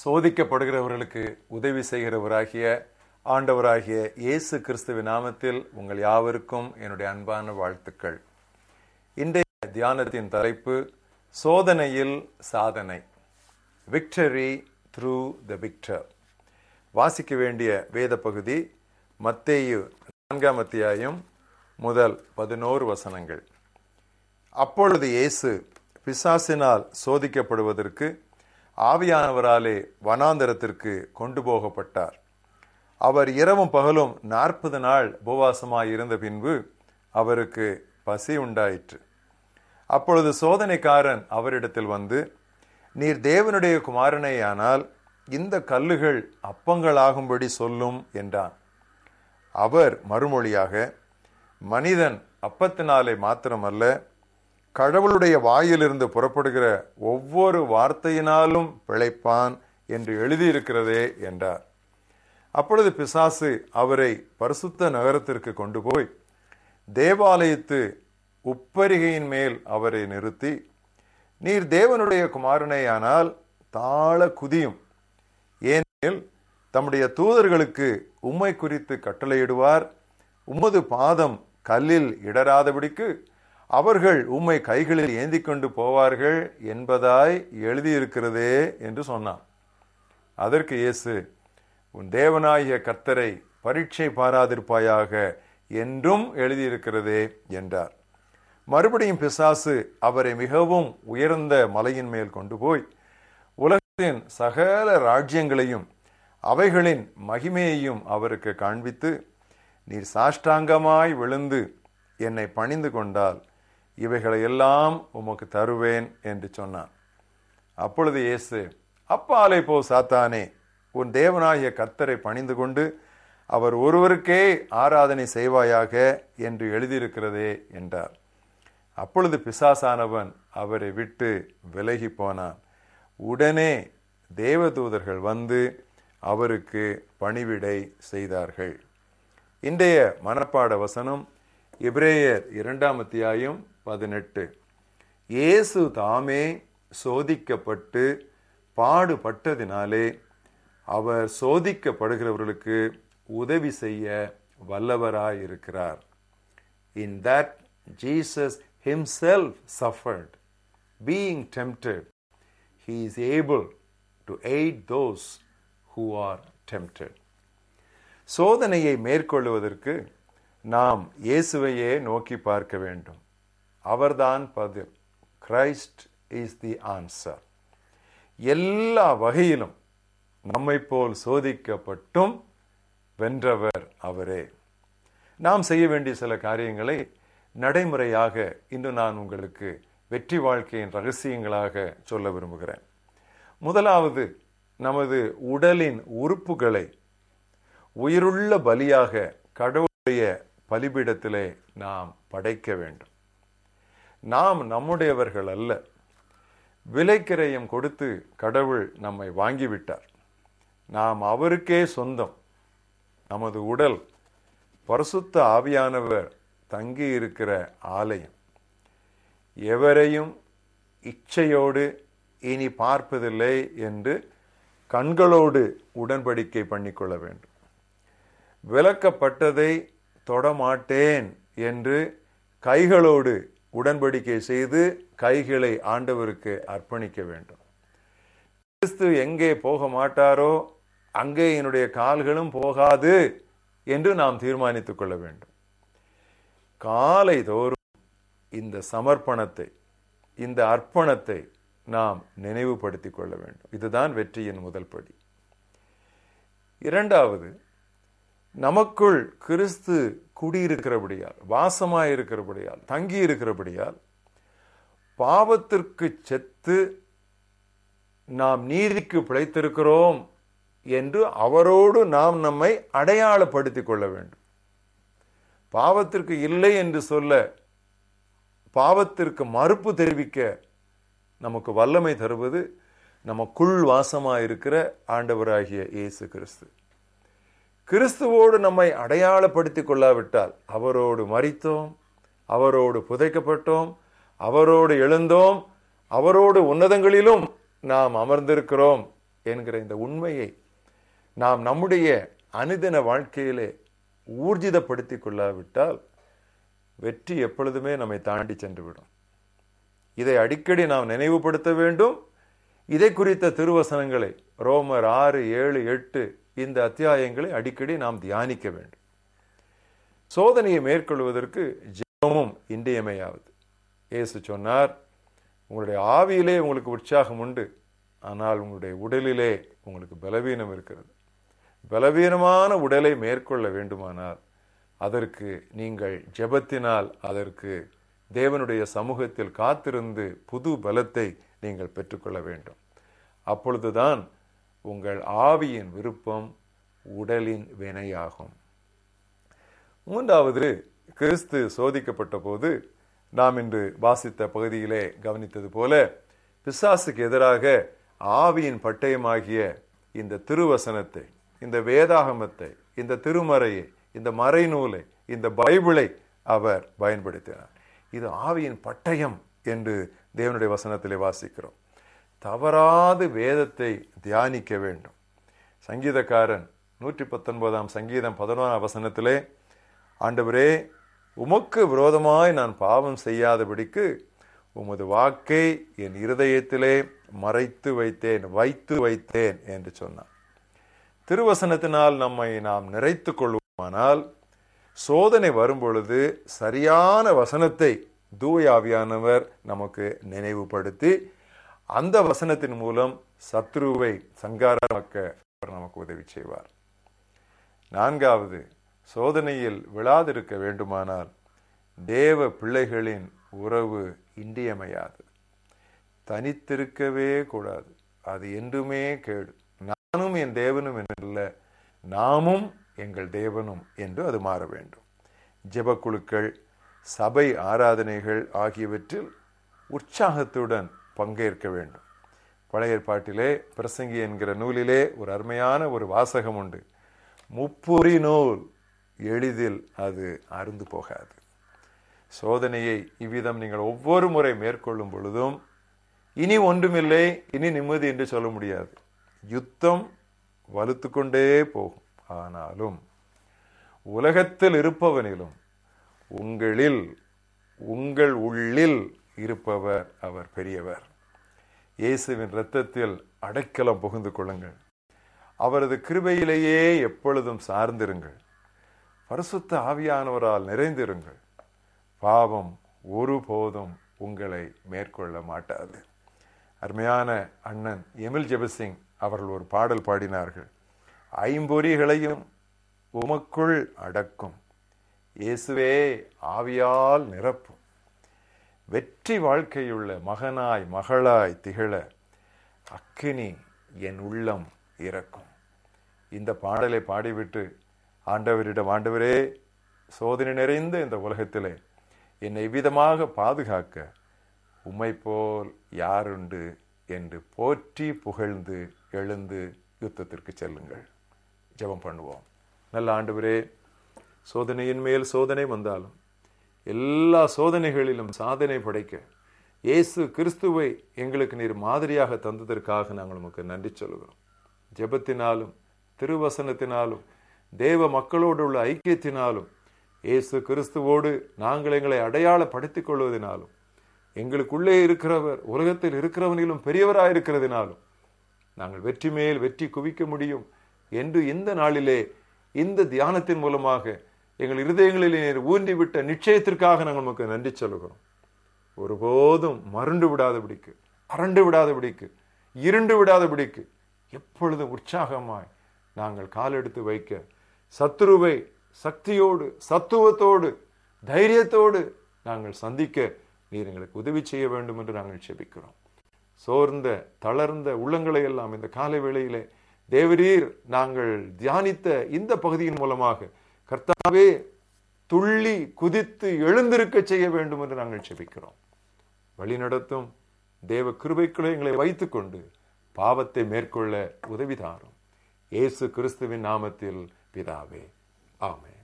சோதிக்கப்படுகிறவர்களுக்கு உதவி செய்கிறவராகிய ஆண்டவராகிய இயேசு கிறிஸ்துவின் நாமத்தில் உங்கள் யாவருக்கும் என்னுடைய அன்பான வாழ்த்துக்கள். இன்றைய தியானத்தின் தலைப்பு சோதனையில் சாதனை. விக்டரி த்ரூ த விக்டர் வாசிக்க வேண்டிய வேத பகுதி மத்தேயு நான்காம் அத்தியாயம் முதல் பதினோரு வசனங்கள். அப்பொழுது இயேசு பிசாசினால் சோதிக்கப்படுவதற்கு ஆவியானவராலே வனாந்தரத்திற்கு கொண்டு போகப்பட்டார். அவர் இரவும் பகலும் நாற்பது நாள் உபவாசமாய் இருந்த பின்பு அவருக்கு பசி உண்டாயிற்று. அப்பொழுது சோதனைக்காரன் அவரிடத்தில் வந்து நீர் தேவனுடைய குமாரனேயானால் இந்த கல்லுகள் அப்பங்களாகும்படி சொல்லும் என்றான். அவர் மறுமொழியாக மனிதன் அப்பத்தினாலே மாத்திரமல்ல கடவுளுடைய வாயிலிருந்து புறப்படுகிற ஒவ்வொரு வார்த்தையினாலும் பிழைப்பான் என்று எழுதியிருக்கிறதே என்றார். அப்பொழுது பிசாசு அவரை பரிசுத்த நகரத்திற்கு கொண்டு போய் தேவாலயத்து உப்பரிகையின் மேல் அவரை நிறுத்தி நீர் தேவனுடைய குமாரனேயானால் தாழ குதியும். ஏனெனில் தம்முடைய தூதர்களுக்கு உம்மை குறித்து கட்டளையிடுவார். உமது பாதம் கல்லில் இடராதபடிக்கு அவர்கள் உம்மை கைகளில் ஏந்தி கொண்டு போவார்கள் என்பதாய் எழுதியிருக்கிறதே என்று சொன்னான். அதற்கு இயேசு உன் தேவனாகிய கர்த்தரை பரீட்சை பாராதிருப்பாயாக என்றும் எழுதியிருக்கிறதே என்றார். மறுபடியும் பிசாசு அவரை மிகவும் உயர்ந்த மலையின் மேல் கொண்டு போய் உலகத்தின் சகல ராஜ்யங்களையும் அவைகளின் மகிமையையும் அவருக்கு காண்பித்து நீர் சாஷ்டாங்கமாய் விழுந்து என்னை பணிந்து கொண்டால் இவைகளை எல்லாம் உமக்கு தருவேன் என்று சொன்னான். அப்பொழுது இயேசு அப்பாலை போ சாத்தானே உன் தேவனாகிய கர்த்தரை பணிந்து கொண்டு அவர் ஒருவருக்கே ஆராதனை செய்வாயாக என்று எழுதியிருக்கிறதே என்றார். அப்பொழுது பிசாசானவன் அவரை விட்டு விலகி போனான். உடனே தேவதூதர்கள் வந்து அவருக்கு பணிவிடை செய்தார்கள். இன்றைய மனப்பாட வசனம் இப்ரேயர் இரண்டாம் அத்தியாயம் பதினெட்டு. இயேசு தாமே சோதிக்கப்பட்டு பாடுபட்டதினாலே அவர் சோதிக்கப்படுகிறவர்களுக்கு உதவி செய்ய வல்லவராயிருக்கிறார். In that Jesus himself suffered being tempted. He is able to aid those who are tempted. சோதனையை மேற்கொள்வதற்கு நாம் இயேசுவையே நோக்கி பார்க்க வேண்டும். அவர்தான் பதில். கிரைஸ்ட் இஸ் தி ஆன்சர் எல்லா வகையிலும் நம்மை போல் சோதிக்கப்பட்டும் வென்றவர் அவரே. நாம் செய்ய வேண்டிய சில காரியங்களை நடைமுறையாக இன்று நான் உங்களுக்கு வெற்றி வாழ்க்கையின் ரகசியங்களாக சொல்ல விரும்புகிறேன். முதலாவது நமது உடலின் உறுப்புகளை உயிருள்ள பலியாக கடவுளுடைய பலிபீடத்திலே நாம் படைக்க வேண்டும். நாம் நம்முடையவர்கள் அல்ல. விலைக்கிரயம் கொடுத்து கடவுள் நம்மை வாங்கிவிட்டார். நாம் அவருக்கே சொந்தம். நமது உடல் பரிசுத்த ஆவியானவர் தங்கி இருக்கிற ஆலயம். எவரையும் இச்சையோடு இனி பார்ப்பதில்லை என்று கண்களோடு உடன்படிக்கை பண்ணிக்கொள்ள வேண்டும். விளக்கப்பட்டதை தொடமாட்டேன் என்று கைகளோடு உடன்படிக்கை செய்து கைகளை ஆண்டவருக்கு அர்ப்பணிக்க வேண்டும். கிறிஸ்து எங்கே போக மாட்டாரோ அங்கே என்னுடைய கால்களும் போகாது என்று நாம் தீர்மானித்துக் கொள்ள வேண்டும். காலை தோறும் இந்த சமர்ப்பணத்தை இந்த அர்ப்பணத்தை நாம் நினைவுபடுத்திக் கொள்ள வேண்டும். இதுதான் வெற்றியின் முதல் படி. இரண்டாவது நமக்குள் கிறிஸ்து குடியிருக்கிறபடியால் வாசமாய் இருக்கிறபடியால் தங்கி இருக்கிறபடியால் பாவத்திற்கு செத்து நாம் நீதிக்கு பிழைத்திருக்கிறோம் என்று அவரோடு நாம் நம்மை அடையாளப்படுத்திக் கொள்ள வேண்டும். பாவத்திற்கு இல்லை என்று சொல்ல பாவத்திற்கு மறுப்பு தெரிவிக்க நமக்கு வல்லமை தருவது நமக்குள் வாசமாயிருக்கிற ஆண்டவராகிய இயேசு கிறிஸ்து. கிறிஸ்துவோடு நம்மை அடையாளப்படுத்திக் கொள்ளாவிட்டால் அவரோடு மறித்தோம் அவரோடு புதைக்கப்பட்டோம் அவரோடு எழுந்தோம் அவரோடு உன்னதங்களிலும் நாம் அமர்ந்திருக்கிறோம் என்கிற இந்த உண்மையை நாம் நம்முடைய அனுதின வாழ்க்கையிலே ஊர்ஜிதப்படுத்திக் கொள்ளாவிட்டால் வெற்றி எப்பொழுதுமே நம்மை தாண்டி சென்றுவிடும். இதை அடிக்கடி நாம் நினைவுபடுத்த வேண்டும். இதை குறித்த திருவசனங்களை ரோமர் ஆறு ஏழு எட்டு இந்த அத்தியாயங்களை அடிக்கடி நாம் தியானிக்க வேண்டும். சோதனையை மேற்கொள்வதற்கு ஜபமும் இன்றியமையாவது. இயேசு சொன்னார் உங்களுடைய ஆவியிலே உங்களுக்கு உற்சாகம் உண்டு ஆனால் உங்களுடைய உடலிலே உங்களுக்கு பலவீனம் இருக்கிறது. பலவீனமான உடலை மேற்கொள்ள வேண்டுமானால் அதற்கு நீங்கள் ஜெபத்தினால் அதற்கு தேவனுடைய சமூகத்தில் காத்திருந்து புது பலத்தை நீங்கள் பெற்றுக்கொள்ள வேண்டும். அப்பொழுதுதான் உங்கள் ஆவியின் விருப்பம் உடலின் வினையாகும். மூன்றாவது கிறிஸ்து சோதிக்கப்பட்ட போது நாம் இன்று வாசித்த பகுதியிலே கவனித்தது போல பிசாசுக்கு எதிராக ஆவியின் பட்டயமாகிய இந்த திருவசனத்தை இந்த வேதாகமத்தை இந்த திருமறையை இந்த மறைநூலை இந்த பைபிளை அவர் பயன்படுத்தினார். இது ஆவியின் பட்டயம் என்று தேவனுடைய வசனத்திலே வாசிக்கிறோம். தவறாது வேதத்தை தியானிக்க வேண்டும். சங்கீதக்காரன் நூற்றி பத்தொன்பதாம் சங்கீதம் பதினோராம் வசனத்திலே ஆண்டவரே உமக்கு விரோதமாய் நான் பாவம் செய்யாதபடிக்கு உமது வாக்கை என் இருதயத்திலே மறைத்து வைத்தேன் வைத்து வைத்தேன் என்று சொன்னான். திருவசனத்தினால் நம்மை நாம் நிறைத்து கொள்வோமானால் சோதனை வரும்பொழுது சரியான வசனத்தை தூயாவியானவர் நமக்கு நினைவுபடுத்தி அந்த வசனத்தின் மூலம் சத்ருவை சங்காரமாக்க அவர் நமக்கு உதவி செய்வார். நான்காவது சோதனையில் விழாதிருக்க வேண்டுமானால் தேவ பிள்ளைகளின் உறவு இன்றியமையாது. தனித்திருக்கவே கூடாது. அது என்றுமே கேடு. நானும் என் தேவனும் என்றல்ல நாமும் எங்கள் தேவனும் என்று அது மாற வேண்டும். ஜெபக்குழுக்கள் சபை ஆராதனைகள் ஆகியவற்றில் உற்சாகத்துடன் பங்கேற்க வேண்டும். பழைய ஏற்பாட்டிலே பிரசங்கி என்கிற நூலிலே ஒரு அருமையான ஒரு வாசகம் உண்டு. முப்புரி நூல் எளிதில் அது அருந்து போகாது. சோதனையை இவ்விதம் நீங்கள் ஒவ்வொரு முறை மேற்கொள்ளும் பொழுதும் இனி ஒன்றுமில்லை இனி நிம்மதி என்று சொல்ல முடியாது. யுத்தம் வலுத்து கொண்டே போகும். ஆனாலும் உலகத்தில் இருப்பவனிலும் உங்களில் உங்கள் உள்ளில் இருப்பவர் அவர் பெரியவர். இயேசுவின் இரத்தத்தில் அடைக்கலம் புகுந்து கொள்ளுங்கள். அவரது கிருபையிலேயே எப்பொழுதும் சார்ந்திருங்கள். பரிசுத்த ஆவியானவரால் நிறைந்திருங்கள். பாவம் ஒருபோதும் உங்களை மேற்கொள்ள மாட்டாது. அருமையான அண்ணன் எமில் ஜெபசிங் அவர்கள் ஒரு பாடல் பாடினார்கள். ஐம்பொறிகளையும் உமக்குள் அடக்கும். இயேசுவே ஆவியால் நிரப்பும். வெற்றி வாழ்க்கையுள்ள மகனாய் மகளாய் திகழ அக்கினி என் உள்ளம் இறக்கும். இந்த பாடலை பாடிவிட்டு ஆண்டவரிடம் ஆண்டவரே சோதனை நிறைந்த இந்த உலகத்திலே என்னை விதமாக பாதுகாக்க உம்மை போல் யாருண்டு? என்று போற்றி புகழ்ந்து எழுந்து யுத்தத்திற்கு செல்லுங்கள். ஜெபம் பண்ணுவோம். நல்ல ஆண்டவரே சோதனையின் மேல் சோதனை வந்தாலும் எல்லா சோதனைகளிலும் சாதனை படைக்க இயேசு கிறிஸ்துவை எங்களுக்கு நீர் மாதிரியாக தந்ததற்காக நாங்கள் உமக்கு நன்றி சொல்கிறோம் ஜெபத்தினாலும் திருவசனத்தினாலும் தேவ மக்களோடு உள்ள ஐக்கியத்தினாலும் இயேசு கிறிஸ்துவோடு நாங்கள் எங்களை அடையாளப்படுத்திக் கொள்வதனாலும் எங்களுக்குள்ளே இருக்கிறவர் உலகத்தில் இருக்கிறவனிலும் பெரியவராயிருக்கிறதுனாலும் நாங்கள் வெற்றி மேல் வெற்றி குவிக்க முடியும் என்று இந்த நாளிலே இந்த தியானத்தின் மூலமாக எங்கள் இருதயங்களில் நீர் ஊன்றிவிட்ட நிச்சயத்திற்காக நாங்கள் நமக்கு நன்றி சொல்லுகிறோம். ஒருபோதும் மருண்டு விடாதபடிக்கு அரண்டு விடாதபடிக்கு இருண்டு விடாதபடிக்கு எப்பொழுதும் உற்சாகமாய் நாங்கள் காலெடுத்து வைக்க சத்ருவை சக்தியோடு சத்துவத்தோடு தைரியத்தோடு நாங்கள் சந்திக்க நீர் எங்களுக்கு உதவி செய்ய வேண்டும் என்று நாங்கள் செபிக்கிறோம் சோர்ந்த தளர்ந்த உள்ளங்களை எல்லாம் இந்த காலை வேளையிலே தேவரீர் நாங்கள் தியானித்த இந்த பகுதியின் மூலமாக கர்த்தாவே துள்ளி குதித்து எழுந்திருக்க செய்ய வேண்டும் என்று நாங்கள் செபிக்கிறோம் வழிநடத்தும் தேவ கிருபைக்குள்ள எங்களை வைத்துக்கொண்டு பாவத்தை மேற்கொள்ள உதவிதாரும். இயேசு கிறிஸ்துவின் நாமத்தில் பிதாவே. ஆமே